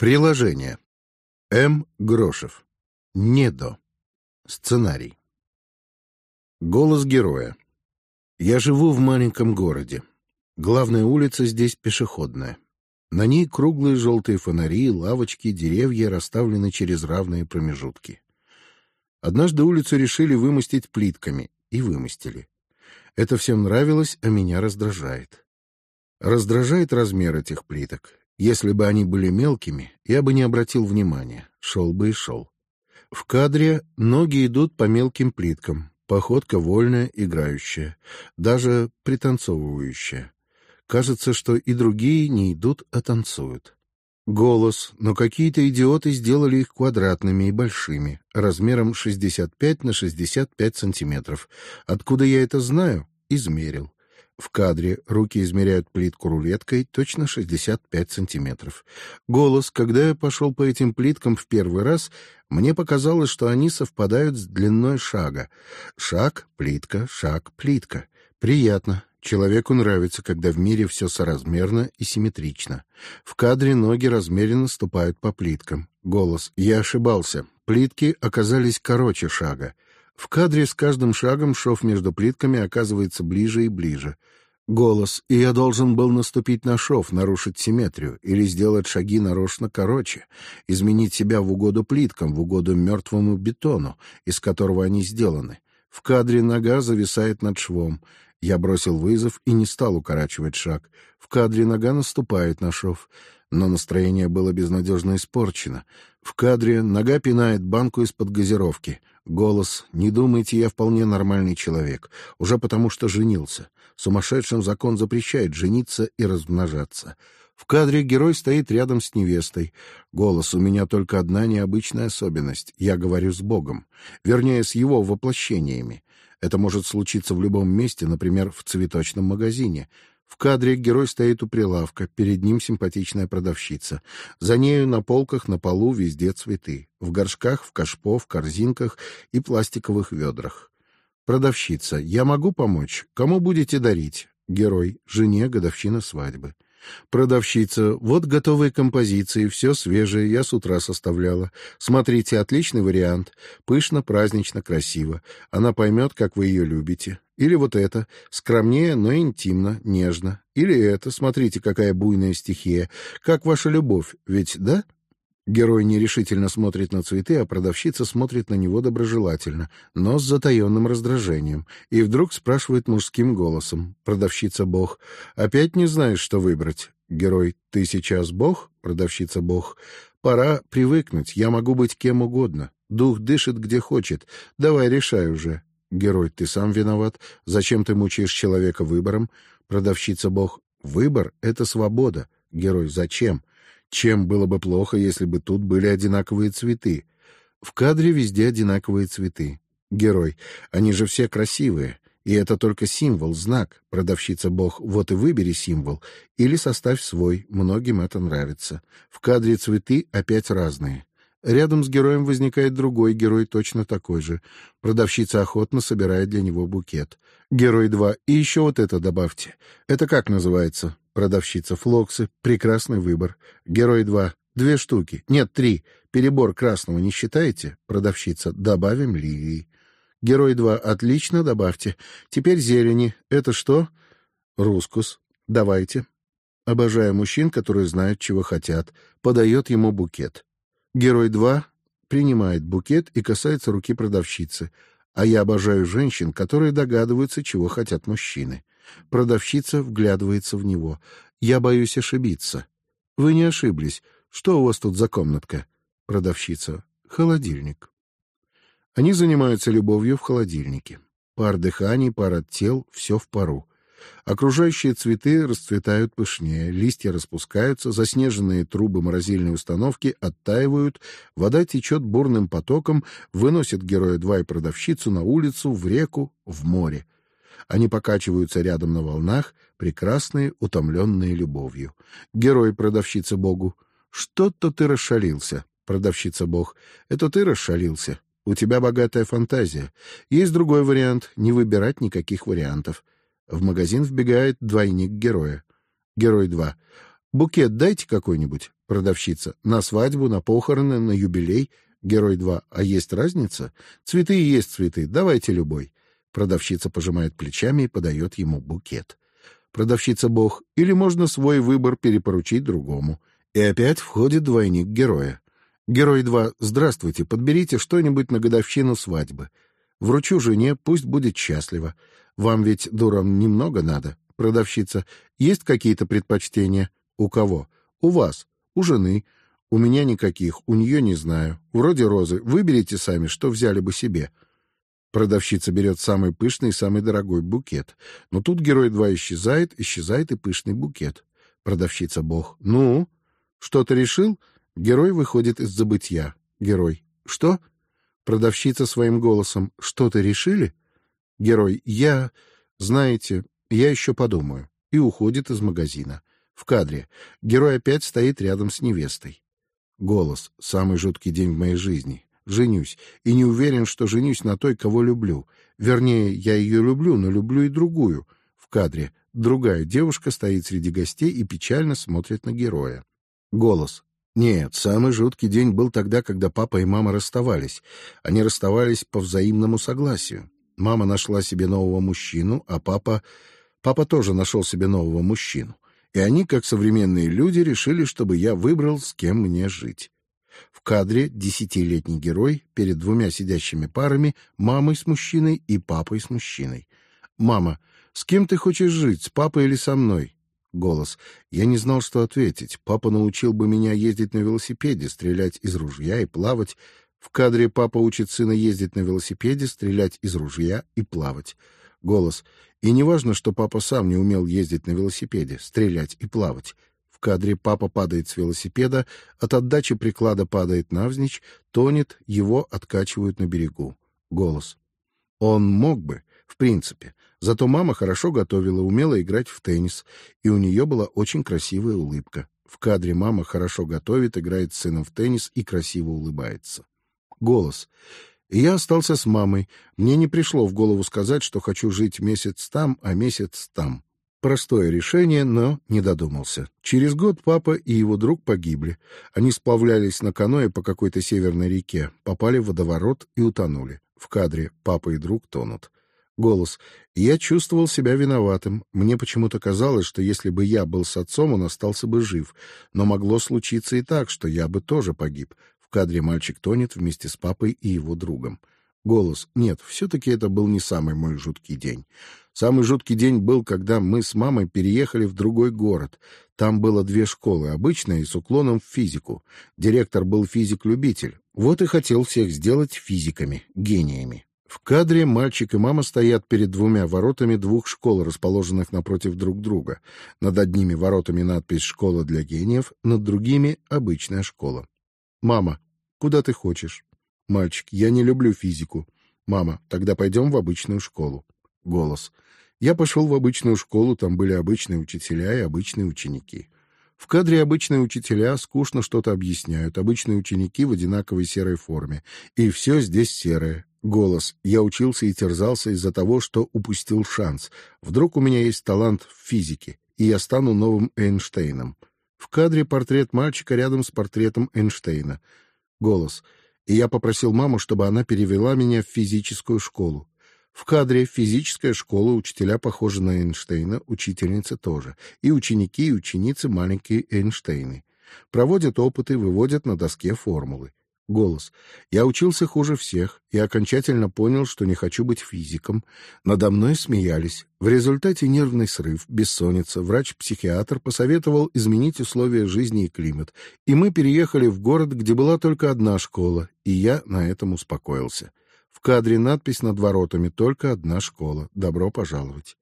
Приложение. М. Грошев. Недо. Сценарий. Голос героя. Я живу в маленьком городе. Главная улица здесь пешеходная. На ней круглые желтые фонари, лавочки, деревья расставлены через равные промежутки. Однажды улицу решили вымостить плитками, и вымостили. Это всем нравилось, а меня раздражает. Раздражает размер этих плиток. Если бы они были мелкими, я бы не обратил внимания, шел бы и шел. В кадре ноги идут по мелким плиткам, походка вольная, играющая, даже пританцовывающая. Кажется, что и другие не идут, а танцуют. Голос, но какие-то идиоты сделали их квадратными и большими, размером 65 на 65 сантиметров. Откуда я это знаю? Измерил. В кадре руки измеряют плитку рулеткой точно 65 сантиметров. Голос, когда я пошел по этим плиткам в первый раз, мне показалось, что они совпадают с длиной шага. Шаг, плитка, шаг, плитка. Приятно. Человеку нравится, когда в мире все соразмерно и симметрично. В кадре ноги размеренно ступают по плиткам. Голос. Я ошибался. Плитки оказались короче шага. В кадре с каждым шагом шов между плитками оказывается ближе и ближе. Голос, и я должен был наступить на шов, нарушить симметрию, или сделать шаги нарочно короче, изменить себя в угоду плиткам, в угоду мертвому бетону, из которого они сделаны. В кадре нога зависает над швом. Я бросил вызов и не стал укорачивать шаг. В кадре нога наступает на шов но настроение было безнадежно испорчено. В кадре нога пинает банку из-под газировки. Голос «Не думайте, я вполне нормальный человек, уже потому что женился. Сумасшедшим закон запрещает жениться и размножаться». В кадре герой стоит рядом с невестой. Голос «У меня только одна необычная особенность. Я говорю с Богом. Вернее, с его воплощениями. Это может случиться в любом месте, например, в цветочном магазине. В кадре герой стоит у прилавка, перед ним симпатичная продавщица. За нею на полках, на полу везде цветы. В горшках, в кашпо, в корзинках и пластиковых ведрах. Продавщица. «Я могу помочь? Кому будете дарить?» Герой. «Жене годовщина свадьбы». Продавщица. Вот готовые композиции, все свежее, я с утра составляла. Смотрите, отличный вариант. Пышно, празднично, красиво. Она поймет, как вы ее любите. Или вот это, скромнее, но интимно, нежно. Или это, смотрите, какая буйная стихия. Как ваша любовь, ведь да? Герой нерешительно смотрит на цветы, а продавщица смотрит на него доброжелательно, но с затаенным раздражением, и вдруг спрашивает мужским голосом. Продавщица Бог. «Опять не знаешь, что выбрать?» Герой. «Ты сейчас Бог?» Продавщица Бог. «Пора привыкнуть. Я могу быть кем угодно. Дух дышит где хочет. Давай решай уже». Герой. «Ты сам виноват. Зачем ты мучаешь человека выбором?» Продавщица Бог. «Выбор — это свобода». Герой. «Зачем?» Чем было бы плохо, если бы тут были одинаковые цветы? В кадре везде одинаковые цветы. Герой. Они же все красивые. И это только символ, знак. Продавщица Бог. Вот и выбери символ. Или составь свой. Многим это нравится. В кадре цветы опять разные. Рядом с героем возникает другой герой, точно такой же. Продавщица охотно собирает для него букет. Герой 2. И еще вот это добавьте. Это как называется? Продавщица Флоксы. Прекрасный выбор. Герой 2. Две штуки. Нет, три. Перебор красного не считаете? Продавщица. Добавим лилии. Герой 2. Отлично, добавьте. Теперь зелени. Это что? Рускус. Давайте. Обожаю мужчин, которые знают, чего хотят. Подает ему букет. Герой 2 принимает букет и касается руки продавщицы. А я обожаю женщин, которые догадываются, чего хотят мужчины. Продавщица вглядывается в него. Я боюсь ошибиться. Вы не ошиблись. Что у вас тут за комнатка? Продавщица. Холодильник. Они занимаются любовью в холодильнике. Пар дыханий, пар от тел, все в пару. Окружающие цветы расцветают пышнее, листья распускаются, заснеженные трубы морозильной установки оттаивают, вода течет бурным потоком, выносит героя два и продавщицу на улицу, в реку, в море. Они покачиваются рядом на волнах, прекрасные, утомленные любовью. Герой продавщица Богу. Что-то ты расшалился, продавщица Бог. Это ты расшалился. У тебя богатая фантазия. Есть другой вариант — не выбирать никаких вариантов. В магазин вбегает двойник героя. Герой 2. Букет дайте какой-нибудь, продавщица. На свадьбу, на похороны, на юбилей. Герой 2. А есть разница? Цветы есть цветы. Давайте любой. Продавщица пожимает плечами и подает ему букет. Продавщица Бог. Или можно свой выбор перепоручить другому. И опять входит двойник героя. Герой 2. Здравствуйте, подберите что-нибудь на годовщину свадьбы. Вручу жене, пусть будет счастлива. Вам ведь, дурам, немного надо. Продавщица. Есть какие-то предпочтения? У кого? У вас. У жены. У меня никаких, у нее не знаю. Вроде розы. Выберите сами, что взяли бы себе. Продавщица берет самый пышный и самый дорогой букет. Но тут герой два исчезает, исчезает и пышный букет. Продавщица Бог. Ну, что-то решил? Герой выходит из забытья. Герой. Что? Продавщица своим голосом. Что-то решили? Герой. Я, знаете, я еще подумаю. И уходит из магазина. В кадре. Герой опять стоит рядом с невестой. Голос. Самый жуткий день в моей жизни. Женюсь. И не уверен, что женюсь на той, кого люблю. Вернее, я ее люблю, но люблю и другую. В кадре. Другая девушка стоит среди гостей и печально смотрит на героя. Голос. Нет, самый жуткий день был тогда, когда папа и мама расставались. Они расставались по взаимному согласию. Мама нашла себе нового мужчину, а папа... Папа тоже нашел себе нового мужчину и они, как современные люди, решили, чтобы я выбрал, с кем мне жить. В кадре десятилетний герой перед двумя сидящими парами, мамой с мужчиной и папой с мужчиной. Мама, с кем ты хочешь жить, с папой или со мной? Голос. Я не знал, что ответить. Папа научил бы меня ездить на велосипеде, стрелять из ружья и плавать. В кадре папа учит сына ездить на велосипеде, стрелять из ружья и плавать. Голос. И не важно, что папа сам не умел ездить на велосипеде, стрелять и плавать. Кадре папа падает с велосипеда, от отдачи приклада падает навзничь, тонет, его откачивают на берегу. Голос. Он мог бы, в принципе. Зато мама хорошо готовила, умела играть в теннис, и у нее была очень красивая улыбка. В кадре мама хорошо готовит, играет с сыном в теннис и красиво улыбается. Голос. Я остался с мамой. Мне не пришло в голову сказать, что хочу жить месяц там, а месяц там. Простое решение, но не додумался. Через год папа и его друг погибли. Они сплавлялись на каное по какой-то северной реке, попали в водоворот и утонули. В кадре папа и друг тонут. Голос. Я чувствовал себя виноватым. Мне почему-то казалось, что если бы я был с отцом, он остался бы жив. Но могло случиться и так, что я бы тоже погиб кадре мальчик тонет вместе с папой и его другом. Голос. Нет, все-таки это был не самый мой жуткий день. Самый жуткий день был, когда мы с мамой переехали в другой город. Там было две школы, обычная и с уклоном в физику. Директор был физик-любитель. Вот и хотел всех сделать физиками, гениями. В кадре мальчик и мама стоят перед двумя воротами двух школ, расположенных напротив друг друга. Над одними воротами надпись «Школа для гениев», над другими — «Обычная школа». Мама, куда ты хочешь? Мальчик, я не люблю физику. Мама, тогда пойдем в обычную школу. Голос. Я пошел в обычную школу, там были обычные учителя и обычные ученики. В кадре обычные учителя скучно что-то объясняют, обычные ученики в одинаковой серой форме. И все здесь серое. Голос. Я учился и терзался из-за того, что упустил шанс. Вдруг у меня есть талант в физике, и я стану новым Эйнштейном. В кадре портрет мальчика рядом с портретом Эйнштейна. Голос. И я попросил маму, чтобы она перевела меня в физическую школу. В кадре физическая школа, учителя похожи на Эйнштейна, учительницы тоже. И ученики, и ученицы маленькие Эйнштейны. Проводят опыты, выводят на доске формулы. Голос. Я учился хуже всех и окончательно понял, что не хочу быть физиком. Надо мной смеялись. В результате нервный срыв, бессонница. Врач-психиатр посоветовал изменить условия жизни и климат. И мы переехали в город, где была только одна школа, и я на этом успокоился. В кадре надпись над воротами «Только одна школа. Добро пожаловать».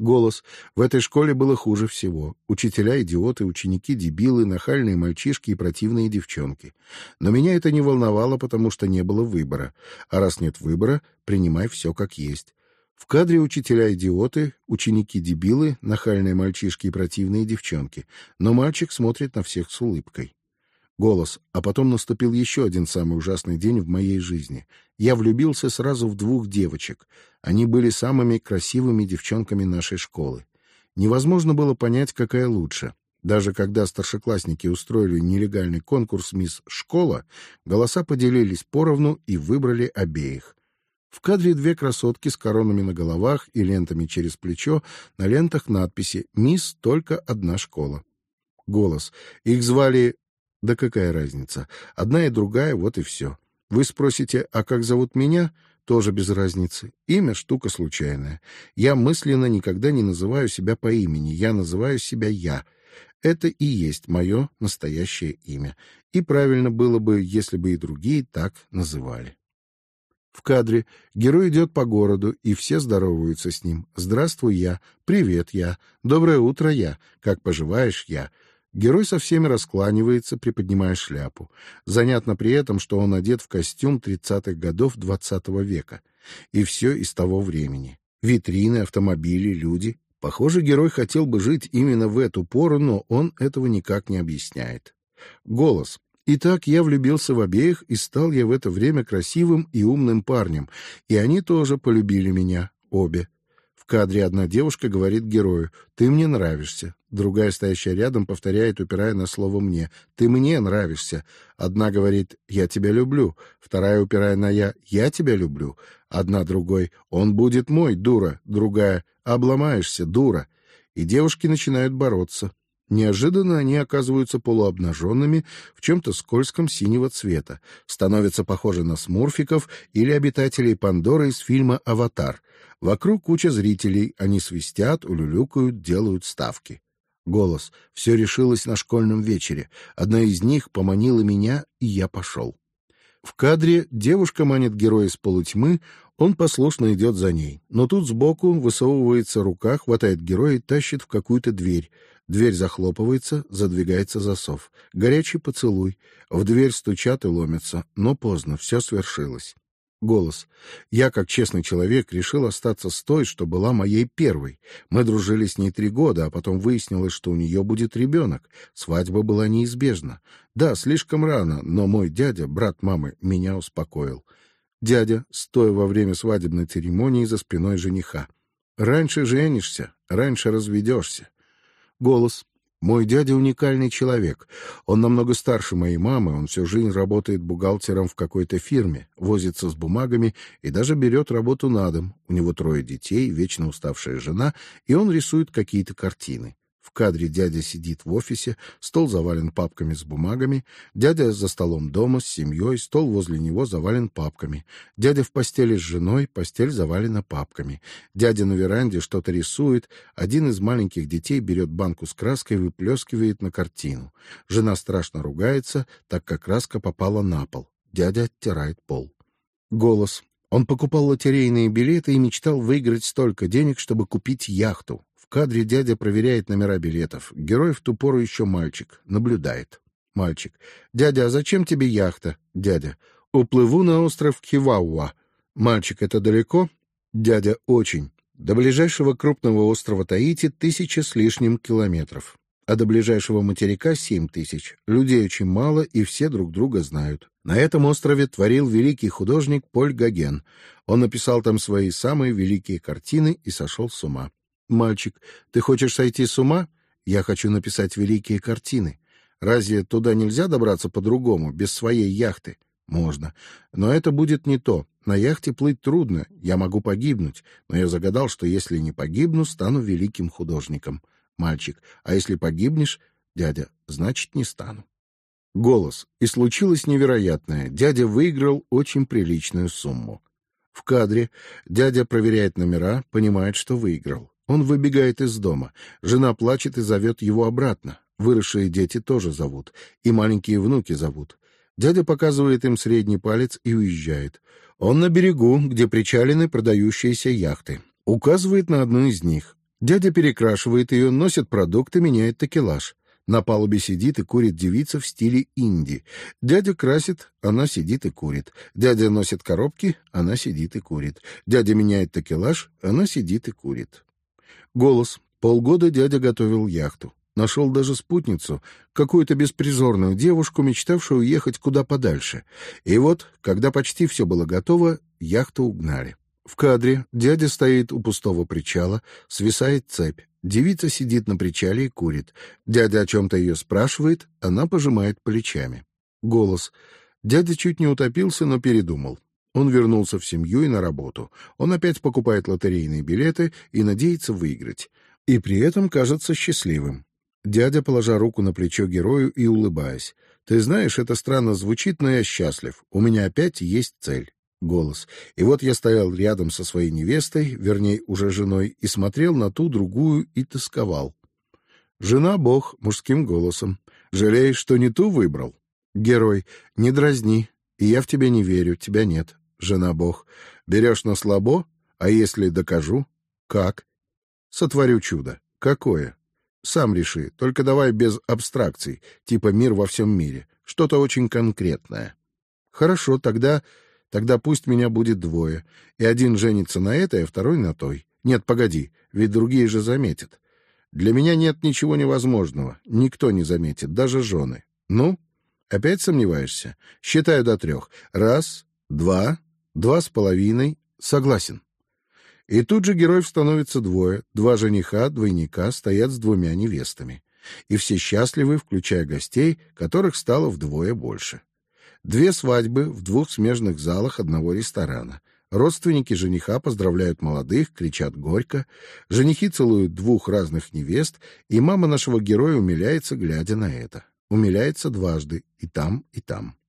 Голос. В этой школе было хуже всего. Учителя — идиоты, ученики — дебилы, нахальные мальчишки и противные девчонки. Но меня это не волновало, потому что не было выбора. А раз нет выбора, принимай все как есть. В кадре учителя — идиоты, ученики — дебилы, нахальные мальчишки и противные девчонки. Но мальчик смотрит на всех с улыбкой. Голос. А потом наступил еще один самый ужасный день в моей жизни. Я влюбился сразу в двух девочек. Они были самыми красивыми девчонками нашей школы. Невозможно было понять, какая лучше. Даже когда старшеклассники устроили нелегальный конкурс «Мисс Школа», голоса поделились поровну и выбрали обеих. В кадре две красотки с коронами на головах и лентами через плечо, на лентах надписи «Мисс только одна школа». Голос. Их звали... Да какая разница? Одна и другая, вот и все. Вы спросите, а как зовут меня? Тоже без разницы. Имя — штука случайная. Я мысленно никогда не называю себя по имени. Я называю себя «я». Это и есть мое настоящее имя. И правильно было бы, если бы и другие так называли. В кадре герой идет по городу, и все здороваются с ним. «Здравствуй, я! Привет, я! Доброе утро, я! Как поживаешь, я!» Герой со всеми раскланивается, приподнимая шляпу. Занятно при этом, что он одет в костюм тридцатых годов двадцатого века. И все из того времени. Витрины, автомобили, люди. Похоже, герой хотел бы жить именно в эту пору, но он этого никак не объясняет. Голос. Итак, я влюбился в обеих, и стал я в это время красивым и умным парнем, и они тоже полюбили меня, обе. Кадре одна девушка говорит герою «Ты мне нравишься». Другая, стоящая рядом, повторяет, упирая на слово «мне». «Ты мне нравишься». Одна говорит «Я тебя люблю». Вторая, упирая на «я», «Я тебя люблю». Одна другой «Он будет мой, дура». Другая «Обломаешься, дура». И девушки начинают бороться. Неожиданно они оказываются полуобнаженными в чем-то скользком синего цвета, становятся похожи на смурфиков или обитателей Пандоры из фильма «Аватар». Вокруг куча зрителей, они свистят, улюлюкают, делают ставки. Голос. Все решилось на школьном вечере. Одна из них поманила меня, и я пошел. В кадре девушка манит героя из полутьмы, он послушно идет за ней. Но тут сбоку высовывается рука, хватает героя и тащит в какую-то дверь. Дверь захлопывается, задвигается засов. Горячий поцелуй. В дверь стучат и ломятся. Но поздно, все свершилось. Голос. Я, как честный человек, решил остаться с той, что была моей первой. Мы дружили с ней три года, а потом выяснилось, что у нее будет ребенок. Свадьба была неизбежна. Да, слишком рано, но мой дядя, брат мамы, меня успокоил. Дядя, стоя во время свадебной церемонии за спиной жениха. Раньше женишься, раньше разведешься. Голос. Мой дядя уникальный человек. Он намного старше моей мамы, он всю жизнь работает бухгалтером в какой-то фирме, возится с бумагами и даже берет работу на дом. У него трое детей, вечно уставшая жена, и он рисует какие-то картины. В кадре дядя сидит в офисе, стол завален папками с бумагами, дядя за столом дома с семьей, стол возле него завален папками, дядя в постели с женой, постель завалена папками, дядя на веранде что-то рисует, один из маленьких детей берет банку с краской и выплескивает на картину. Жена страшно ругается, так как краска попала на пол. Дядя оттирает пол. Голос. Он покупал лотерейные билеты и мечтал выиграть столько денег, чтобы купить яхту кадре дядя проверяет номера билетов. Герой в ту пору еще мальчик. Наблюдает. Мальчик. «Дядя, а зачем тебе яхта?» Дядя. «Уплыву на остров Кивауа». Мальчик. «Это далеко?» Дядя. «Очень. До ближайшего крупного острова Таити тысяча с лишним километров. А до ближайшего материка семь тысяч. Людей очень мало, и все друг друга знают. На этом острове творил великий художник Поль Гоген. Он написал там свои самые великие картины и сошел с ума. Мальчик, ты хочешь сойти с ума? Я хочу написать великие картины. Разве туда нельзя добраться по-другому, без своей яхты? Можно. Но это будет не то. На яхте плыть трудно, я могу погибнуть, но я загадал, что если не погибну, стану великим художником. Мальчик, а если погибнешь, дядя, значит, не стану. Голос. И случилось невероятное. Дядя выиграл очень приличную сумму. В кадре дядя проверяет номера, понимает, что выиграл. Он выбегает из дома. Жена плачет и зовет его обратно. Выросшие дети тоже зовут. И маленькие внуки зовут. Дядя показывает им средний палец и уезжает. Он на берегу, где причалены продающиеся яхты. Указывает на одну из них. Дядя перекрашивает ее, носит продукты, меняет такелаж. На палубе сидит и курит девица в стиле инди. Дядя красит, она сидит и курит. Дядя носит коробки, она сидит и курит. Дядя меняет такелаж, она сидит и курит. Голос. Полгода дядя готовил яхту. Нашел даже спутницу, какую-то беспризорную девушку, мечтавшую уехать куда подальше. И вот, когда почти все было готово, яхту угнали. В кадре дядя стоит у пустого причала, свисает цепь. Девица сидит на причале и курит. Дядя о чем-то ее спрашивает, она пожимает плечами. Голос. Дядя чуть не утопился, но передумал. Он вернулся в семью и на работу. Он опять покупает лотерейные билеты и надеется выиграть. И при этом кажется счастливым. Дядя, положа руку на плечо герою и улыбаясь. «Ты знаешь, это странно звучит, но я счастлив. У меня опять есть цель». Голос. И вот я стоял рядом со своей невестой, вернее, уже женой, и смотрел на ту другую и тосковал. Жена Бог мужским голосом. Жалеешь, что не ту выбрал? Герой. Не дразни. И я в тебя не верю, тебя нет. Жена Бог. Берешь на слабо? А если докажу? Как? Сотворю чудо. Какое? Сам реши, только давай без абстракций, типа мир во всем мире. Что-то очень конкретное. Хорошо, тогда... Тогда пусть меня будет двое, и один женится на этой, а второй на той. Нет, погоди, ведь другие же заметят. Для меня нет ничего невозможного, никто не заметит, даже жены. Ну, опять сомневаешься? Считаю до трех. Раз, два, два с половиной. Согласен. И тут же героев становится двое. Два жениха, двойника, стоят с двумя невестами. И все счастливы, включая гостей, которых стало вдвое больше. Две свадьбы в двух смежных залах одного ресторана. Родственники жениха поздравляют молодых, кричат горько. Женихи целуют двух разных невест, и мама нашего героя умиляется, глядя на это. Умиляется дважды, и там, и там.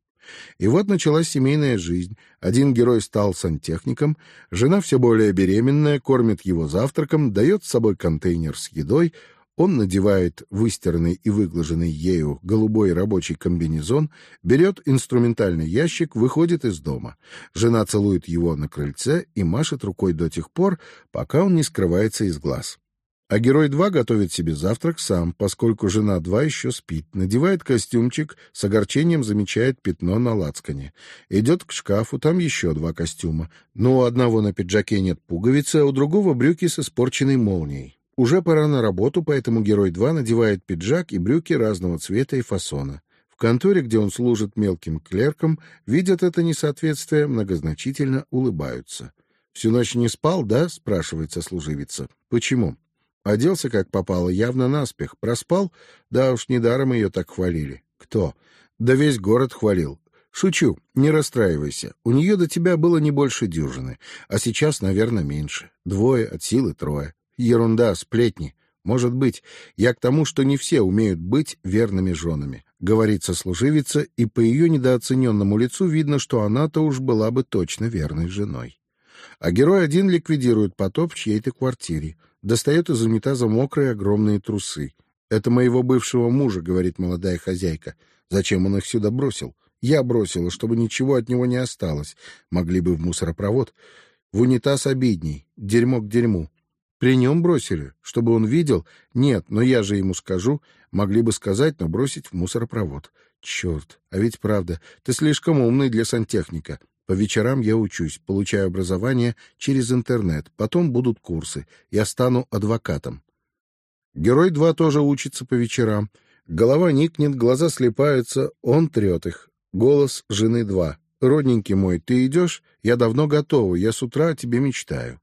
И вот началась семейная жизнь. Один герой стал сантехником, жена все более беременная, кормит его завтраком, дает с собой контейнер с едой, он надевает выстиранный и выглаженный ею голубой рабочий комбинезон, берет инструментальный ящик, выходит из дома. Жена целует его на крыльце и машет рукой до тех пор, пока он не скрывается из глаз. А герой 2 готовит себе завтрак сам, поскольку жена 2 еще спит, надевает костюмчик, с огорчением замечает пятно на лацкане. Идет к шкафу, там еще два костюма. Но у одного на пиджаке нет пуговицы, а у другого брюки с испорченной молнией. Уже пора на работу, поэтому герой 2 надевает пиджак и брюки разного цвета и фасона. В конторе, где он служит мелким клерком, видят это несоответствие, многозначительно улыбаются. «Всю ночь не спал, да?» — спрашивает сослуживица. «Почему?» Оделся как попало, явно наспех. Проспал? Да уж, недаром ее так хвалили. Кто? Да весь город хвалил. Шучу, не расстраивайся. У нее до тебя было не больше дюжины, а сейчас, наверное, меньше. Двое, от силы трое. Ерунда, сплетни. Может быть, я к тому, что не все умеют быть верными женами. Говорит сослуживица, и по ее недооцененному лицу видно, что она-то уж была бы точно верной женой. А герой один ликвидирует потоп в чьей-то квартире достает из унитаза мокрые огромные трусы. «Это моего бывшего мужа», — говорит молодая хозяйка. «Зачем он их сюда бросил?» «Я бросила, чтобы ничего от него не осталось. Могли бы в мусоропровод. В унитаз обидней. Дерьмо к дерьму. При нем бросили, чтобы он видел. Нет, но я же ему скажу. Могли бы сказать, но бросить в мусоропровод. Черт, а ведь правда, ты слишком умный для сантехника. По вечерам я учусь, получаю образование через интернет, потом будут курсы. Я стану адвокатом. Герой 2 тоже учится по вечерам. Голова никнет, глаза слепаются, он трет их. Голос жены 2. «Родненький мой, ты идешь? Я давно готова, я с утра о тебе мечтаю».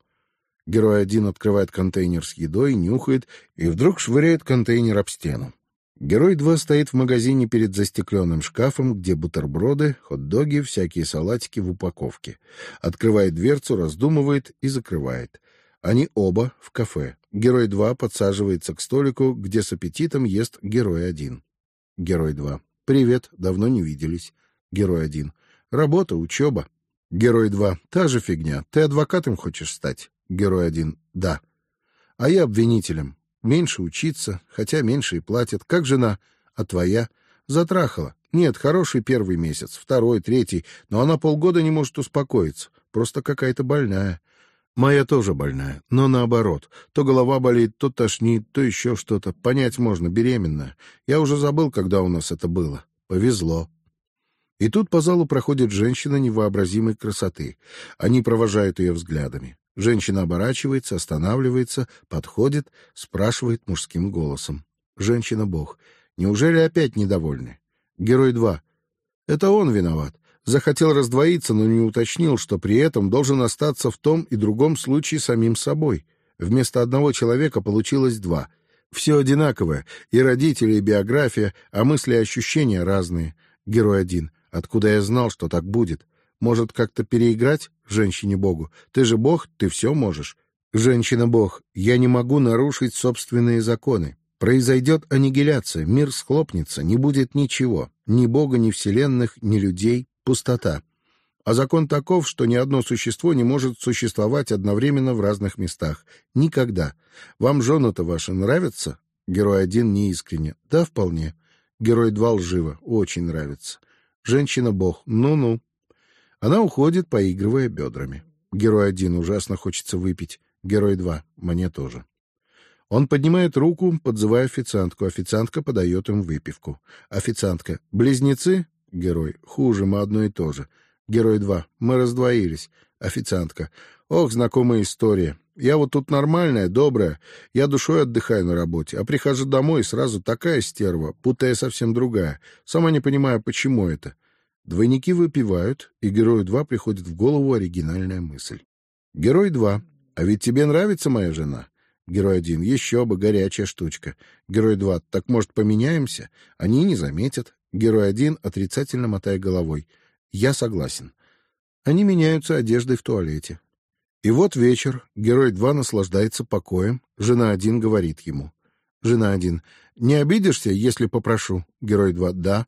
Герой один открывает контейнер с едой, нюхает и вдруг швыряет контейнер об стену. Герой 2 стоит в магазине перед застекленным шкафом, где бутерброды, хот-доги, всякие салатики в упаковке. Открывает дверцу, раздумывает и закрывает. Они оба в кафе. Герой 2 подсаживается к столику, где с аппетитом ест Герой 1. Герой 2. «Привет, давно не виделись». Герой 1. «Работа, учеба». Герой 2. «Та же фигня. Ты адвокатом хочешь стать?» Герой 1. «Да». «А я обвинителем. Меньше учиться, хотя меньше и платят. Как жена? А твоя? Затрахала. Нет, хороший первый месяц, второй, третий, но она полгода не может успокоиться. Просто какая-то больная. Моя тоже больная, но наоборот. То голова болит, то тошнит, то еще что-то. Понять можно, беременная. Я уже забыл, когда у нас это было. Повезло. И тут по залу проходит женщина невообразимой красоты. Они провожают ее взглядами. Женщина оборачивается, останавливается, подходит, спрашивает мужским голосом. Женщина-бог. Неужели опять недовольны? Герой 2. Это он виноват. Захотел раздвоиться, но не уточнил, что при этом должен остаться в том и другом случае самим собой. Вместо одного человека получилось два. Все одинаковое, и родители, и биография, а мысли и ощущения разные. Герой один. Откуда я знал, что так будет? Может, как-то переиграть женщине-богу? Ты же бог, ты все можешь. Женщина-бог, я не могу нарушить собственные законы. Произойдет аннигиляция, мир схлопнется, не будет ничего. Ни бога, ни вселенных, ни людей. Пустота. А закон таков, что ни одно существо не может существовать одновременно в разных местах. Никогда. Вам жены-то ваши нравятся? Герой один неискренне. Да, вполне. Герой два лживо. Очень нравится. Женщина-бог. Ну-ну. Она уходит, поигрывая бедрами. Герой один. Ужасно хочется выпить. Герой два. Мне тоже. Он поднимает руку, подзывая официантку. Официантка подает им выпивку. Официантка. Близнецы? Герой. Хуже, мы одно и то же. Герой 2. Мы раздвоились. Официантка. Ох, знакомая история. Я вот тут нормальная, добрая. Я душой отдыхаю на работе, а прихожу домой и сразу такая стерва, будто я совсем другая. Сама не понимаю, почему это. Двойники выпивают, и герою 2 приходит в голову оригинальная мысль. Герой 2. А ведь тебе нравится моя жена? Герой 1. Еще бы, горячая штучка. Герой 2. Так, может, поменяемся? Они не заметят. Герой 1 отрицательно мотая головой. Я согласен. Они меняются одеждой в туалете. И вот вечер. Герой 2 наслаждается покоем. Жена 1 говорит ему. Жена 1. Не обидишься, если попрошу? Герой 2. Да.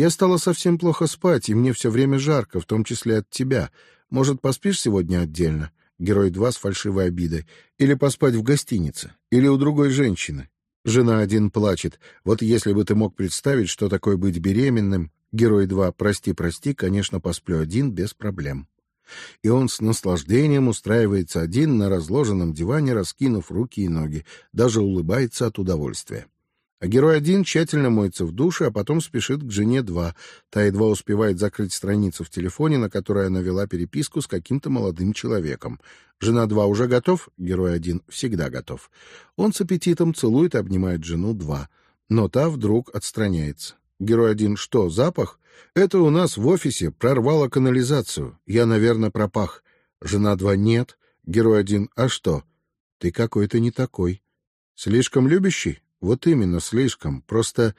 Я стала совсем плохо спать, и мне все время жарко, в том числе от тебя. Может, поспишь сегодня отдельно? Герой 2 с фальшивой обидой. Или поспать в гостинице. Или у другой женщины. Жена один плачет. Вот если бы ты мог представить, что такое быть беременным, Герой 2 «Прости, прости», конечно, посплю один без проблем. И он с наслаждением устраивается один на разложенном диване, раскинув руки и ноги, даже улыбается от удовольствия. А герой один тщательно моется в душе, а потом спешит к жене два. Та едва успевает закрыть страницу в телефоне, на которой она вела переписку с каким-то молодым человеком. Жена два уже готов, герой один всегда готов. Он с аппетитом целует и обнимает жену два, но та вдруг отстраняется. Герой один. Что, запах? Это у нас в офисе прорвало канализацию. Я, наверное, пропах. Жена два. Нет. Герой один. А что? Ты какой-то не такой. Слишком любящий? Вот именно, слишком. Просто...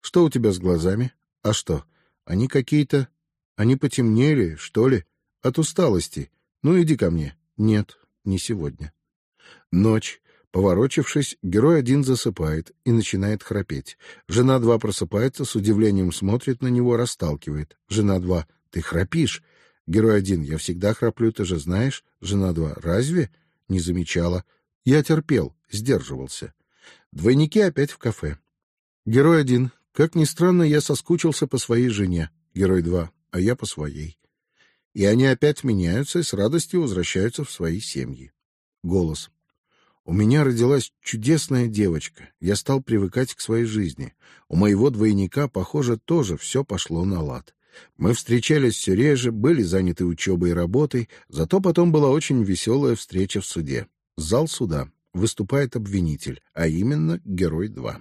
Что у тебя с глазами? А что? Они какие-то... Они потемнели, что ли? От усталости. Ну, иди ко мне. Нет, не сегодня. Ночь. Поворочившись, герой один засыпает и начинает храпеть. Жена два просыпается, с удивлением смотрит на него, расталкивает. Жена два, ты храпишь. Герой один, я всегда храплю, ты же знаешь. Жена два, разве? Не замечала. Я терпел, сдерживался. Двойники опять в кафе. Герой один, как ни странно, я соскучился по своей жене. Герой два, а я по своей. И они опять меняются и с радостью возвращаются в свои семьи. Голос. У меня родилась чудесная девочка. Я стал привыкать к своей жизни. У моего двойника, похоже, тоже все пошло на лад. Мы встречались все реже, были заняты учебой и работой, зато потом была очень веселая встреча в суде. Зал суда. Выступает обвинитель, а именно Герой 2.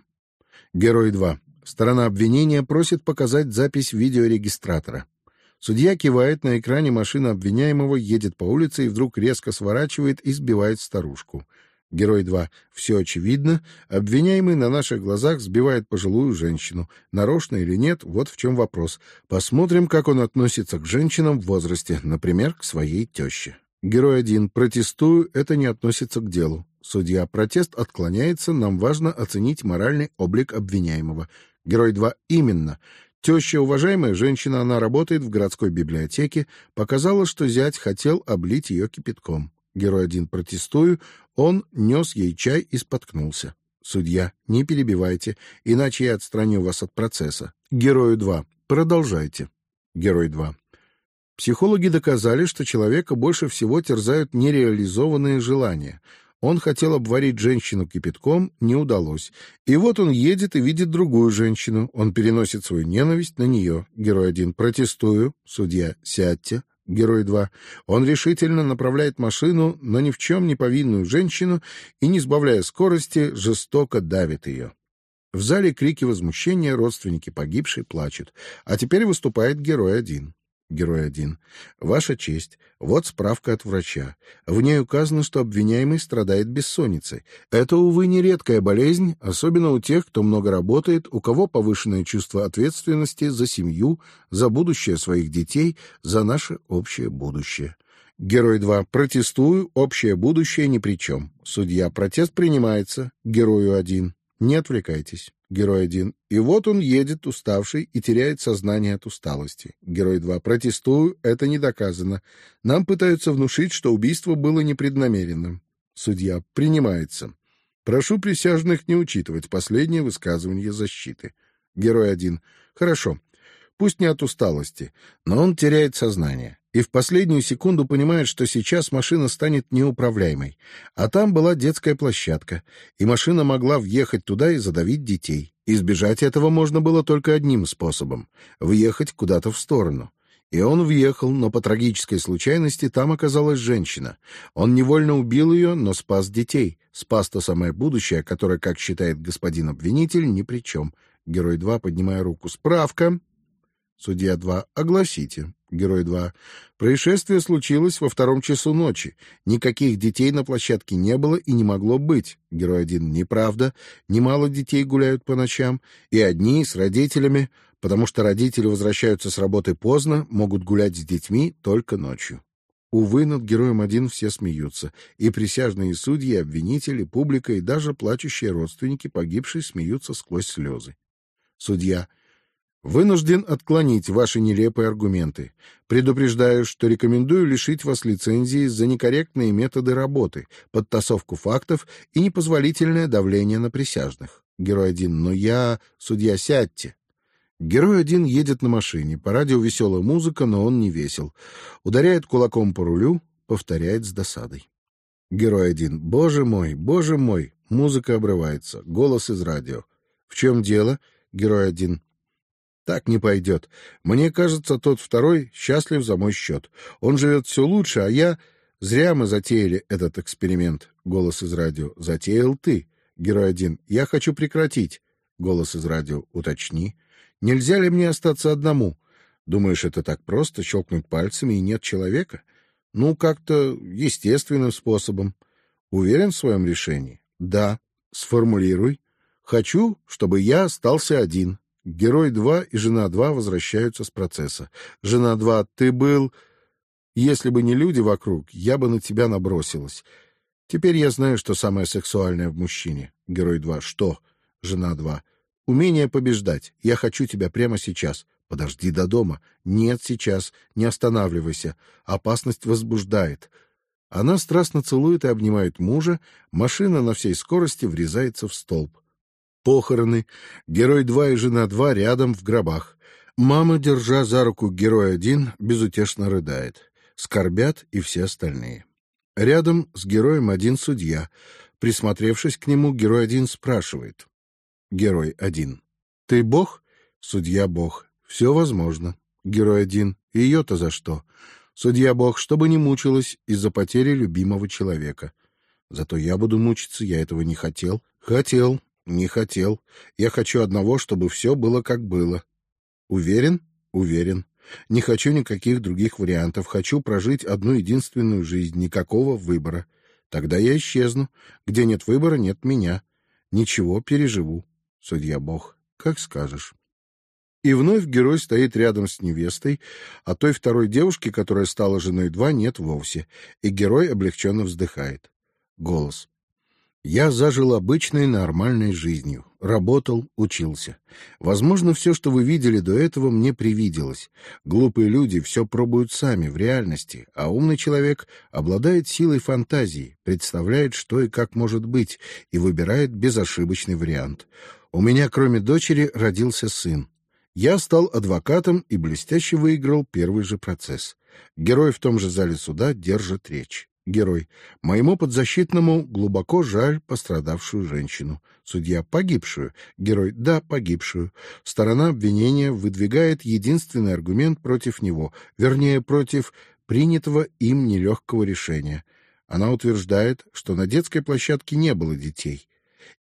Герой 2. Сторона обвинения просит показать запись видеорегистратора. Судья кивает, на экране машина обвиняемого едет по улице и вдруг резко сворачивает и сбивает старушку. Герой 2. Все очевидно. Обвиняемый на наших глазах сбивает пожилую женщину. Нарочно или нет, вот в чем вопрос. Посмотрим, как он относится к женщинам в возрасте, например, к своей теще. Герой 1. Протестую, это не относится к делу. Судья. Протест отклоняется, нам важно оценить моральный облик обвиняемого. Герой 2. Именно. Теща, уважаемая женщина, она работает в городской библиотеке, показала, что зять хотел облить ее кипятком. Герой один протестую, он нес ей чай и споткнулся. Судья, не перебивайте, иначе я отстраню вас от процесса. Герою два, продолжайте. Герой два. Психологи доказали, что человека больше всего терзают нереализованные желания. Он хотел обварить женщину кипятком, не удалось. И вот он едет и видит другую женщину. Он переносит свою ненависть на нее. Герой один. Протестую. Судья. Сядьте. Герой 2. Он решительно направляет машину на ни в чем не повинную женщину и, не сбавляя скорости, жестоко давит ее. В зале крики возмущения, родственники погибшей плачут. А теперь выступает герой один. Герой один. Ваша честь. Вот справка от врача. В ней указано, что обвиняемый страдает бессонницей. Это, увы, не редкая болезнь, особенно у тех, кто много работает, у кого повышенное чувство ответственности за семью, за будущее своих детей, за наше общее будущее. Герой 2. Протестую, общее будущее ни при чем. Судья. Протест принимается. Герою 1. Не отвлекайтесь. Герой 1. И вот он едет, уставший, и теряет сознание от усталости. Герой 2. Протестую, это не доказано. Нам пытаются внушить, что убийство было непреднамеренным. Судья. Принимается. Прошу присяжных не учитывать последнее высказывание защиты. Герой 1. Хорошо. Пусть не от усталости, но он теряет сознание и в последнюю секунду понимает, что сейчас машина станет неуправляемой. А там была детская площадка, и машина могла въехать туда и задавить детей. Избежать этого можно было только одним способом — въехать куда-то в сторону. И он въехал, но по трагической случайности там оказалась женщина. Он невольно убил ее, но спас детей. Спас то самое будущее, которое, как считает господин обвинитель, ни при чем. Герой 2, поднимая руку. «Справка!» Судья 2. Огласите. Герой 2. Происшествие случилось во втором часу ночи. Никаких детей на площадке не было и не могло быть. Герой 1. Неправда. Немало детей гуляют по ночам. И одни с родителями, потому что родители возвращаются с работы поздно, могут гулять с детьми только ночью. Увы, над героем один все смеются. И присяжные судьи, обвинители, публика и даже плачущие родственники погибшей смеются сквозь слезы. Судья. Вынужден отклонить ваши нелепые аргументы. Предупреждаю, что рекомендую лишить вас лицензии за некорректные методы работы, подтасовку фактов и непозволительное давление на присяжных. Герой один. Но я... Судья, сядьте. Герой один едет на машине. По радио веселая музыка, но он не весел. Ударяет кулаком по рулю, повторяет с досадой. Герой один. Боже мой, боже мой. Музыка обрывается. Голос из радио. В чем дело? Герой один. Так не пойдет. Мне кажется, тот второй счастлив за мой счет. Он живет все лучше, а я... Зря мы затеяли этот эксперимент. Голос из радио. Затеял ты. Герой один. Я хочу прекратить. Голос из радио. Уточни. Нельзя ли мне остаться одному? Думаешь, это так просто, щелкнуть пальцами и нет человека? Ну, как-то естественным способом. Уверен в своем решении? Да. Сформулируй. Хочу, чтобы я остался один. Герой 2 и жена 2 возвращаются с процесса. Жена 2, ты был... Если бы не люди вокруг, я бы на тебя набросилась. Теперь я знаю, что самое сексуальное в мужчине. Герой 2, что? Жена 2, умение побеждать. Я хочу тебя прямо сейчас. Подожди до дома. Нет, сейчас. Не останавливайся. Опасность возбуждает. Она страстно целует и обнимает мужа. Машина на всей скорости врезается в столб. Похороны. Герой 2 и жена 2 рядом в гробах. Мама, держа за руку герой один, безутешно рыдает. Скорбят и все остальные. Рядом с героем один судья. Присмотревшись к нему, герой один спрашивает. Герой один. «Ты бог?» Судья бог. «Все возможно». Герой один. «Ее-то за что?» Судья бог, чтобы не мучилась из-за потери любимого человека. Зато я буду мучиться, я этого не хотел. Хотел, не хотел. Я хочу одного, чтобы все было как было. Уверен? Уверен. Не хочу никаких других вариантов. Хочу прожить одну единственную жизнь, никакого выбора. Тогда я исчезну. Где нет выбора, нет меня. Ничего, переживу. Судья Бог, как скажешь. И вновь герой стоит рядом с невестой, а той второй девушки, которая стала женой два, нет вовсе, и герой облегченно вздыхает. Голос. Я зажил обычной нормальной жизнью. Работал, учился. Возможно, все, что вы видели до этого, мне привиделось. Глупые люди все пробуют сами, в реальности, а умный человек обладает силой фантазии, представляет, что и как может быть, и выбирает безошибочный вариант. У меня, кроме дочери, родился сын. Я стал адвокатом и блестяще выиграл первый же процесс. Герой в том же зале суда держит речь. Герой. Моему подзащитному глубоко жаль пострадавшую женщину. Судья. Погибшую. Герой. Да, погибшую. Сторона обвинения выдвигает единственный аргумент против него, вернее, против принятого им нелегкого решения. Она утверждает, что на детской площадке не было детей.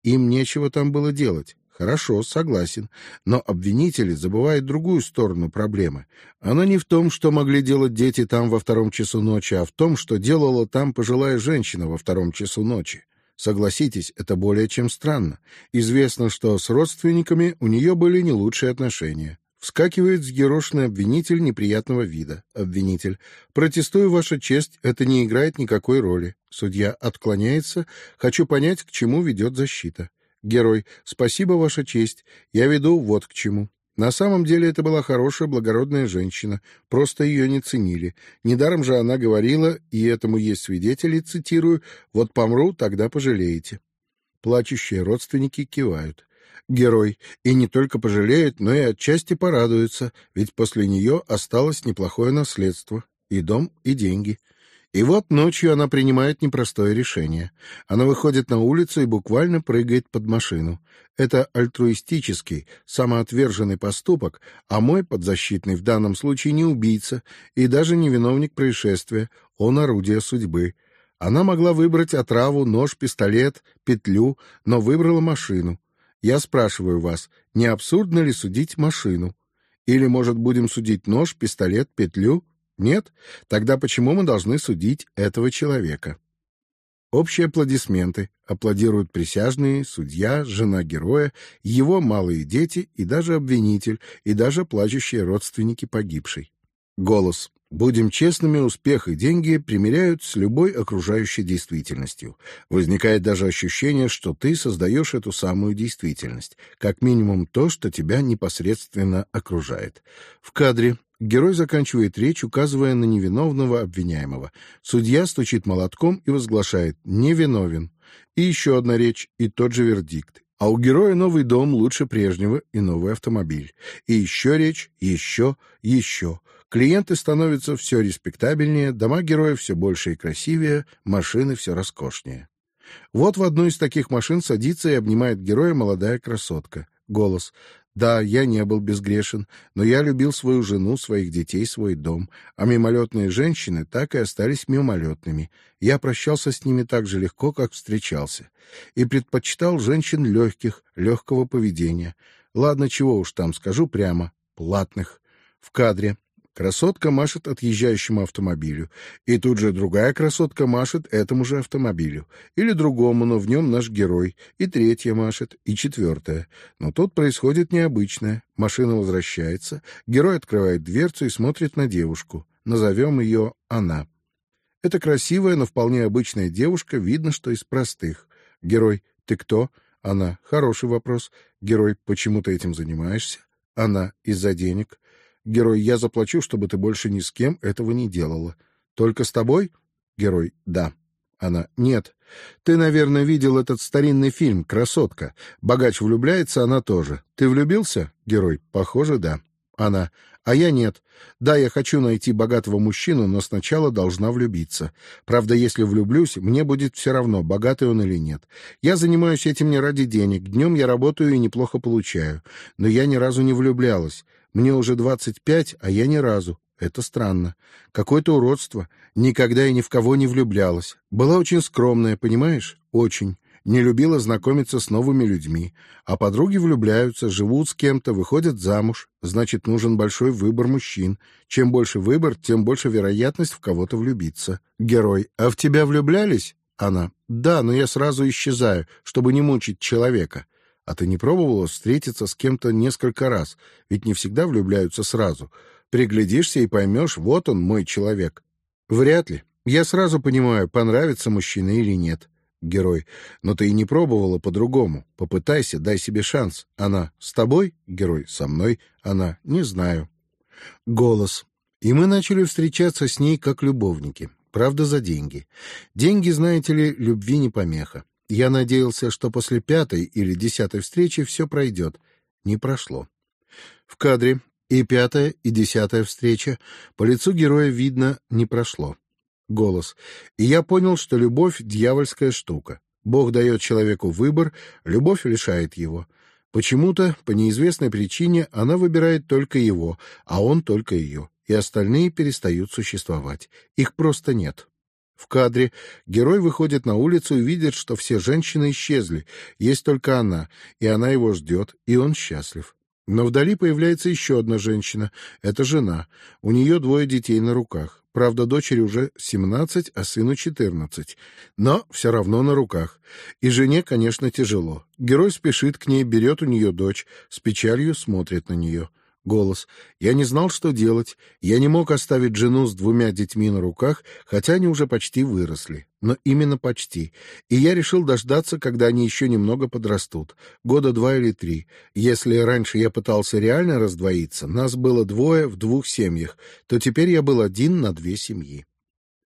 Им нечего там было делать. Хорошо, согласен. Но обвинители забывают другую сторону проблемы. Она не в том, что могли делать дети там во втором часу ночи, а в том, что делала там пожилая женщина во втором часу ночи. Согласитесь, это более чем странно. Известно, что с родственниками у нее были не лучшие отношения. Вскакивает взъерошенный обвинитель неприятного вида. Обвинитель. «Протестую, Ваша честь, это не играет никакой роли». Судья отклоняется. «Хочу понять, к чему ведет защита». Герой. «Спасибо, Ваша честь. Я веду вот к чему». На самом деле это была хорошая, благородная женщина, просто ее не ценили. Недаром же она говорила, и этому есть свидетели, цитирую, «Вот помру, тогда пожалеете». Плачущие родственники кивают герой, и не только пожалеют, но и отчасти порадуются, ведь после нее осталось неплохое наследство, и дом, и деньги. И вот ночью она принимает непростое решение. Она выходит на улицу и буквально прыгает под машину. Это альтруистический, самоотверженный поступок, а мой подзащитный в данном случае не убийца и даже не виновник происшествия, он орудие судьбы. Она могла выбрать отраву, нож, пистолет, петлю, но выбрала машину. Я спрашиваю вас, не абсурдно ли судить машину? Или, может, будем судить нож, пистолет, петлю? Нет? Тогда почему мы должны судить этого человека? Общие аплодисменты. Аплодируют присяжные, судья, жена героя, его малые дети и даже обвинитель, и даже плачущие родственники погибшей. Голос. Будем честными, успех и деньги примеряют с любой окружающей действительностью. Возникает даже ощущение, что ты создаешь эту самую действительность, как минимум то, что тебя непосредственно окружает. В кадре герой заканчивает речь, указывая на невиновного обвиняемого. Судья стучит молотком и возглашает «невиновен». И еще одна речь, и тот же вердикт. А у героя новый дом лучше прежнего и новый автомобиль. И еще речь, еще, еще. Клиенты становятся все респектабельнее, дома героев все больше и красивее, машины все роскошнее. Вот в одну из таких машин садится и обнимает героя молодая красотка. Голос. Да, я не был безгрешен, но я любил свою жену, своих детей, свой дом, а мимолетные женщины так и остались мимолетными. Я прощался с ними так же легко, как встречался, и предпочитал женщин легких, легкого поведения. Ладно, чего уж там скажу прямо, платных. В кадре Красотка машет отъезжающему автомобилю, и тут же другая красотка машет этому же автомобилю, или другому, но в нем наш герой, и третья машет, и четвертая. Но тут происходит необычное. Машина возвращается, герой открывает дверцу и смотрит на девушку. Назовем ее «Она». Это красивая, но вполне обычная девушка, видно, что из простых. Герой «Ты кто?» Она «Хороший вопрос». Герой «Почему ты этим занимаешься?» Она «Из-за денег». Герой, я заплачу, чтобы ты больше ни с кем этого не делала. Только с тобой? Герой, да. Она, нет. Ты, наверное, видел этот старинный фильм «Красотка». Богач влюбляется, она тоже. Ты влюбился? Герой, похоже, да. Она, а я нет. Да, я хочу найти богатого мужчину, но сначала должна влюбиться. Правда, если влюблюсь, мне будет все равно, богатый он или нет. Я занимаюсь этим не ради денег. Днем я работаю и неплохо получаю. Но я ни разу не влюблялась. Мне уже двадцать пять, а я ни разу. Это странно. Какое-то уродство. Никогда и ни в кого не влюблялась. Была очень скромная, понимаешь? Очень. Не любила знакомиться с новыми людьми. А подруги влюбляются, живут с кем-то, выходят замуж. Значит, нужен большой выбор мужчин. Чем больше выбор, тем больше вероятность в кого-то влюбиться. Герой. А в тебя влюблялись? Она. Да, но я сразу исчезаю, чтобы не мучить человека. А ты не пробовала встретиться с кем-то несколько раз? Ведь не всегда влюбляются сразу. Приглядишься и поймешь, вот он, мой человек. Вряд ли. Я сразу понимаю, понравится мужчина или нет. Герой. Но ты и не пробовала по-другому. Попытайся, дай себе шанс. Она. С тобой? Герой. Со мной. Она. Не знаю. Голос. И мы начали встречаться с ней как любовники. Правда, за деньги. Деньги, знаете ли, любви не помеха. Я надеялся, что после пятой или десятой встречи все пройдет. Не прошло. В кадре и пятая, и десятая встреча по лицу героя видно не прошло. Голос. И я понял, что любовь — дьявольская штука. Бог дает человеку выбор, любовь лишает его. Почему-то, по неизвестной причине, она выбирает только его, а он только ее, и остальные перестают существовать. Их просто нет. В кадре герой выходит на улицу и видит, что все женщины исчезли, есть только она, и она его ждет, и он счастлив. Но вдали появляется еще одна женщина. Это жена. У нее двое детей на руках. Правда, дочери уже 17, а сыну 14. Но все равно на руках. И жене, конечно, тяжело. Герой спешит к ней, берет у нее дочь, с печалью смотрит на нее. Голос. Я не знал, что делать. Я не мог оставить жену с двумя детьми на руках, хотя они уже почти выросли. Но именно почти. И я решил дождаться, когда они еще немного подрастут. Года два или три. Если раньше я пытался реально раздвоиться, нас было двое в двух семьях, то теперь я был один на две семьи.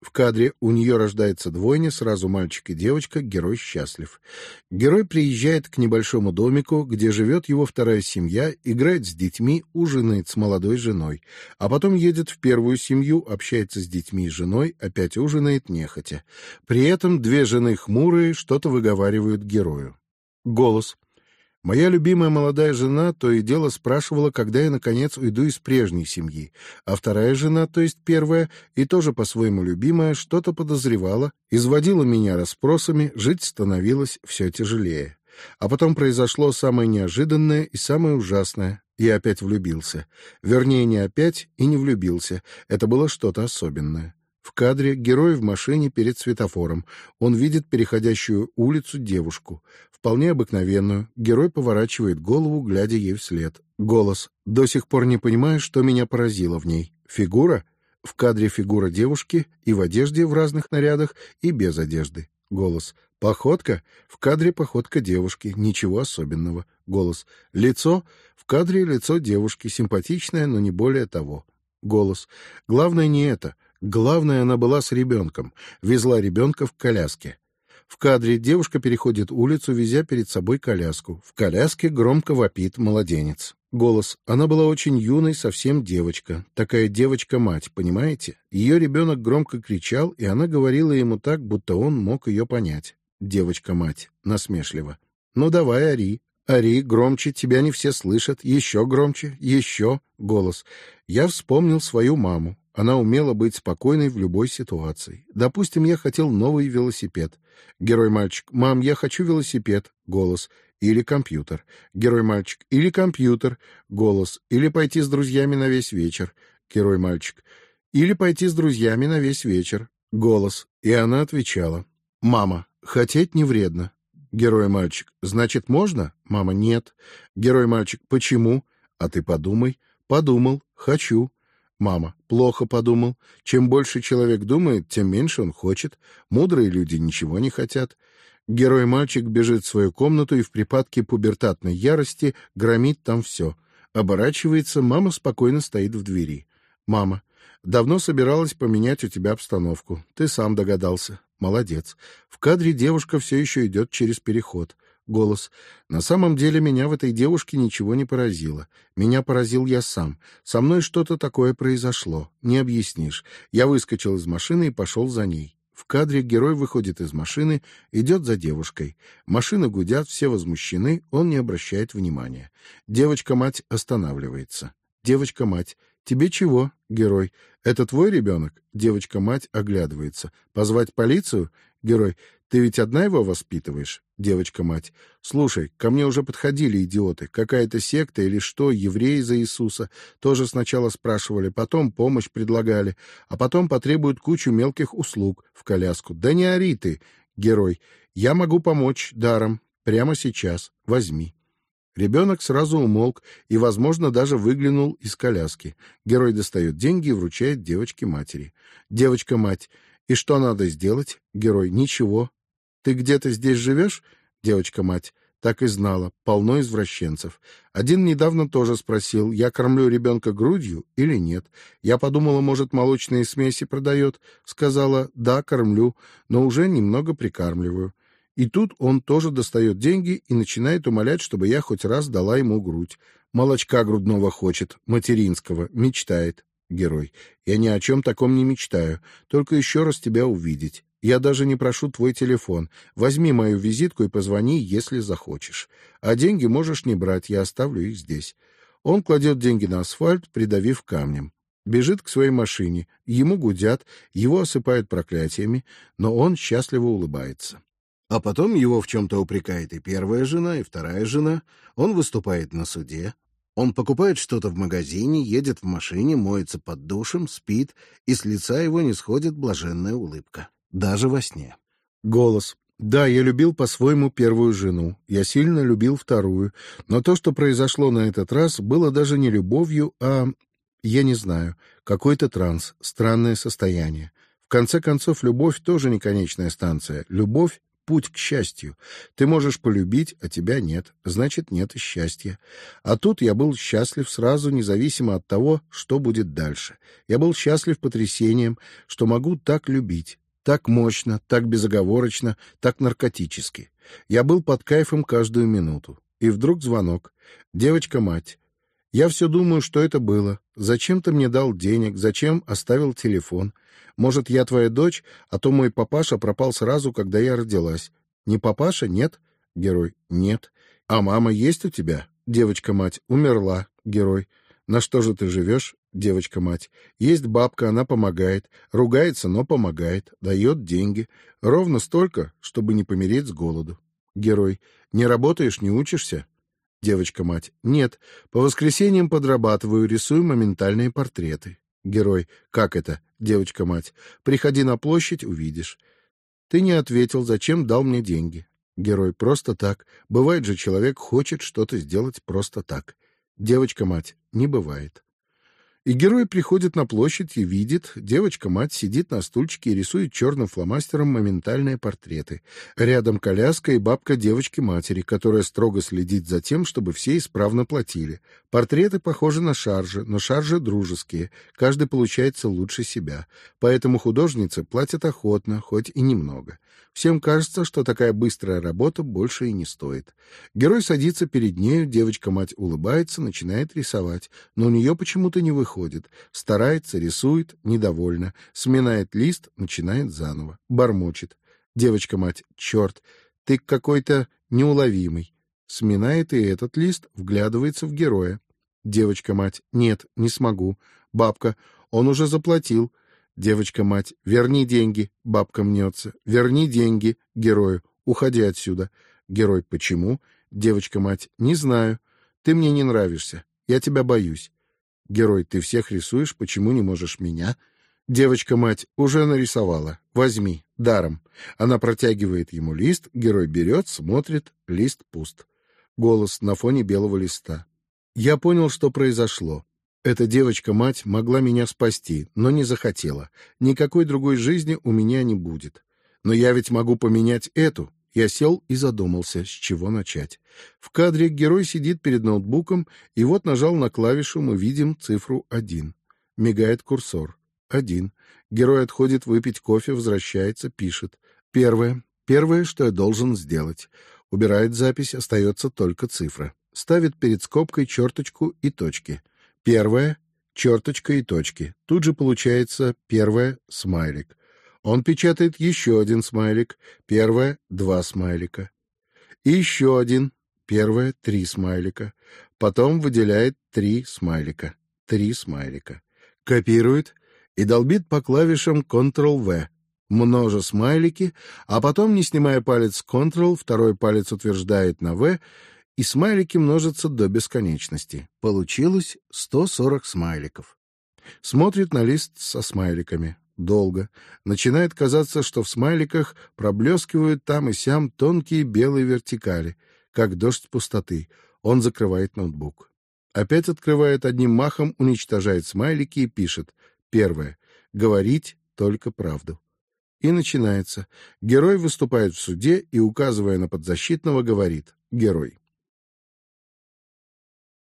В кадре у нее рождается двойня, сразу мальчик и девочка, герой счастлив. Герой приезжает к небольшому домику, где живет его вторая семья, играет с детьми, ужинает с молодой женой, а потом едет в первую семью, общается с детьми и женой, опять ужинает нехотя. При этом две жены хмурые что-то выговаривают герою. Голос. Моя любимая молодая жена то и дело спрашивала, когда я, наконец, уйду из прежней семьи, а вторая жена, то есть первая, и тоже по-своему любимая, что-то подозревала, изводила меня расспросами, жить становилось все тяжелее. А потом произошло самое неожиданное и самое ужасное. Я опять влюбился. Вернее, не опять и не влюбился. Это было что-то особенное. В кадре герой в машине перед светофором. Он видит переходящую улицу девушку. Вполне обыкновенную. Герой поворачивает голову, глядя ей вслед. Голос. До сих пор не понимаю, что меня поразило в ней. Фигура? В кадре фигура девушки и в одежде в разных нарядах, и без одежды. Голос. Походка? В кадре походка девушки. Ничего особенного. Голос. Лицо? В кадре лицо девушки. Симпатичное, но не более того. Голос. Главное не это. Главное, она была с ребенком. Везла ребенка в коляске. В кадре девушка переходит улицу, везя перед собой коляску. В коляске громко вопит младенец. Голос. Она была очень юной, совсем девочка. Такая девочка-мать, понимаете? Ее ребенок громко кричал, и она говорила ему так, будто он мог ее понять. Девочка-мать. Насмешливо. «Ну давай, ори. Ори, громче, тебя не все слышат. Еще громче, еще». Голос. Я вспомнил свою маму. Она умела быть спокойной в любой ситуации. Допустим, я хотел новый велосипед. Герой-мальчик. «Мам, я хочу велосипед». Голос. Или компьютер. Герой-мальчик. Или компьютер. Голос. Или пойти с друзьями на весь вечер. Герой-мальчик. Или пойти с друзьями на весь вечер. Голос. И она отвечала. «Мама, хотеть не вредно». Герой-мальчик. «Значит, можно?» Мама. «Нет». Герой-мальчик. «Почему?» «А ты подумай». «Подумал. Хочу». Мама, плохо подумал. Чем больше человек думает, тем меньше он хочет. Мудрые люди ничего не хотят. Герой-мальчик бежит в свою комнату и в припадке пубертатной ярости громит там все. Оборачивается, мама спокойно стоит в двери. Мама, давно собиралась поменять у тебя обстановку. Ты сам догадался. Молодец. В кадре девушка все еще идет через переход. Голос. На самом деле меня в этой девушке ничего не поразило. Меня поразил я сам. Со мной что-то такое произошло. Не объяснишь. Я выскочил из машины и пошел за ней. В кадре герой выходит из машины, идет за девушкой. Машины гудят, все возмущены, он не обращает внимания. Девочка-мать останавливается. Девочка-мать. «Тебе чего, герой? Это твой ребенок?» Девочка-мать оглядывается. «Позвать полицию?» Герой. Ты ведь одна его воспитываешь? Девочка-мать. Слушай, ко мне уже подходили идиоты. Какая-то секта или что, евреи за Иисуса. Тоже сначала спрашивали, потом помощь предлагали, а потом потребуют кучу мелких услуг в коляску. Да не ори ты, герой. Я могу помочь даром. Прямо сейчас. Возьми. Ребенок сразу умолк и, возможно, даже выглянул из коляски. Герой достает деньги и вручает девочке матери. Девочка-мать. И что надо сделать? Герой. Ничего. Ты где-то здесь живешь? Девочка-мать. Так и знала. Полно извращенцев. Один недавно тоже спросил, я кормлю ребенка грудью или нет. Я подумала, может, молочные смеси продает. Сказала, да, кормлю, но уже немного прикармливаю. И тут он тоже достает деньги и начинает умолять, чтобы я хоть раз дала ему грудь. Молочка грудного хочет, материнского, мечтает. Герой. Я ни о чем таком не мечтаю, только еще раз тебя увидеть. Я даже не прошу твой телефон. Возьми мою визитку и позвони, если захочешь. А деньги можешь не брать, я оставлю их здесь. Он кладет деньги на асфальт, придавив камнем. бежит к своей машине, ему гудят, его осыпают проклятиями, но он счастливо улыбается. А потом его в чем-то упрекает и первая жена, и вторая жена. Он выступает на суде. Он покупает что-то в магазине, едет в машине, моется под душем, спит, и с лица его не сходит блаженная улыбка. Даже во сне. Голос. Да, я любил по-своему первую жену. Я сильно любил вторую. Но то, что произошло на этот раз, было даже не любовью, а... Я не знаю. Какой-то транс, странное состояние. В конце концов, любовь тоже не конечная станция. Любовь путь к счастью. Ты можешь полюбить, а тебя нет, значит, нет и счастья. А тут я был счастлив сразу, независимо от того, что будет дальше. Я был счастлив потрясением, что могу так любить, так мощно, так безоговорочно, так наркотически. Я был под кайфом каждую минуту. И вдруг звонок. Девочка-мать. Я все думаю, что это было. Зачем ты мне дал денег? Зачем оставил телефон? Может, я твоя дочь, а то мой папаша пропал сразу, когда я родилась. Не папаша, нет? Герой. Нет. А мама есть у тебя? Девочка-мать. Умерла. Герой. На что же ты живешь? Девочка-мать. Есть бабка, она помогает. Ругается, но помогает. Дает деньги. Ровно столько, чтобы не помереть с голоду. Герой. Не работаешь, не учишься? Девочка-мать. Нет. По воскресеньям подрабатываю, рисую моментальные портреты. Герой. Как это? Девочка-мать. Приходи на площадь, увидишь. Ты не ответил, зачем дал мне деньги. Герой. Просто так. Бывает же, человек хочет что-то сделать просто так. Девочка-мать. Не бывает. И герой приходит на площадь и видит, девочка-мать сидит на стульчике и рисует черным фломастером моментальные портреты. Рядом коляска и бабка девочки-матери, которая строго следит за тем, чтобы все исправно платили. Портреты похожи на шаржи, но шаржи дружеские, каждый получается лучше себя. Поэтому художницы платят охотно, хоть и немного. Всем кажется, что такая быстрая работа больше и не стоит. Герой садится перед нею, девочка-мать улыбается, начинает рисовать, но у нее почему-то не выходит выходит, старается, рисует, недовольна, сминает лист, начинает заново, бормочет. Девочка-мать, черт, ты какой-то неуловимый. Сминает и этот лист, вглядывается в героя. Девочка-мать, нет, не смогу. Бабка, он уже заплатил. Девочка-мать, верни деньги. Бабка мнется. Верни деньги герою. Уходи отсюда. Герой, почему? Девочка-мать, не знаю. Ты мне не нравишься. Я тебя боюсь. Герой, ты всех рисуешь, почему не можешь меня? Девочка-мать уже нарисовала. Возьми, даром. Она протягивает ему лист, герой берет, смотрит, лист пуст. Голос на фоне белого листа. Я понял, что произошло. Эта девочка-мать могла меня спасти, но не захотела. Никакой другой жизни у меня не будет. Но я ведь могу поменять эту, я сел и задумался, с чего начать. В кадре герой сидит перед ноутбуком, и вот нажал на клавишу, мы видим цифру один. Мигает курсор. Один. Герой отходит выпить кофе, возвращается, пишет. Первое. Первое, что я должен сделать. Убирает запись, остается только цифра. Ставит перед скобкой черточку и точки. Первое, черточка и точки. Тут же получается первое, смайлик. Он печатает еще один смайлик. Первое — два смайлика. И еще один. Первое — три смайлика. Потом выделяет три смайлика. Три смайлика. Копирует и долбит по клавишам Ctrl-V. Множе смайлики, а потом, не снимая палец Ctrl, второй палец утверждает на V, и смайлики множатся до бесконечности. Получилось 140 смайликов. Смотрит на лист со смайликами долго. Начинает казаться, что в смайликах проблескивают там и сям тонкие белые вертикали, как дождь пустоты. Он закрывает ноутбук. Опять открывает одним махом, уничтожает смайлики и пишет. Первое. Говорить только правду. И начинается. Герой выступает в суде и, указывая на подзащитного, говорит. Герой.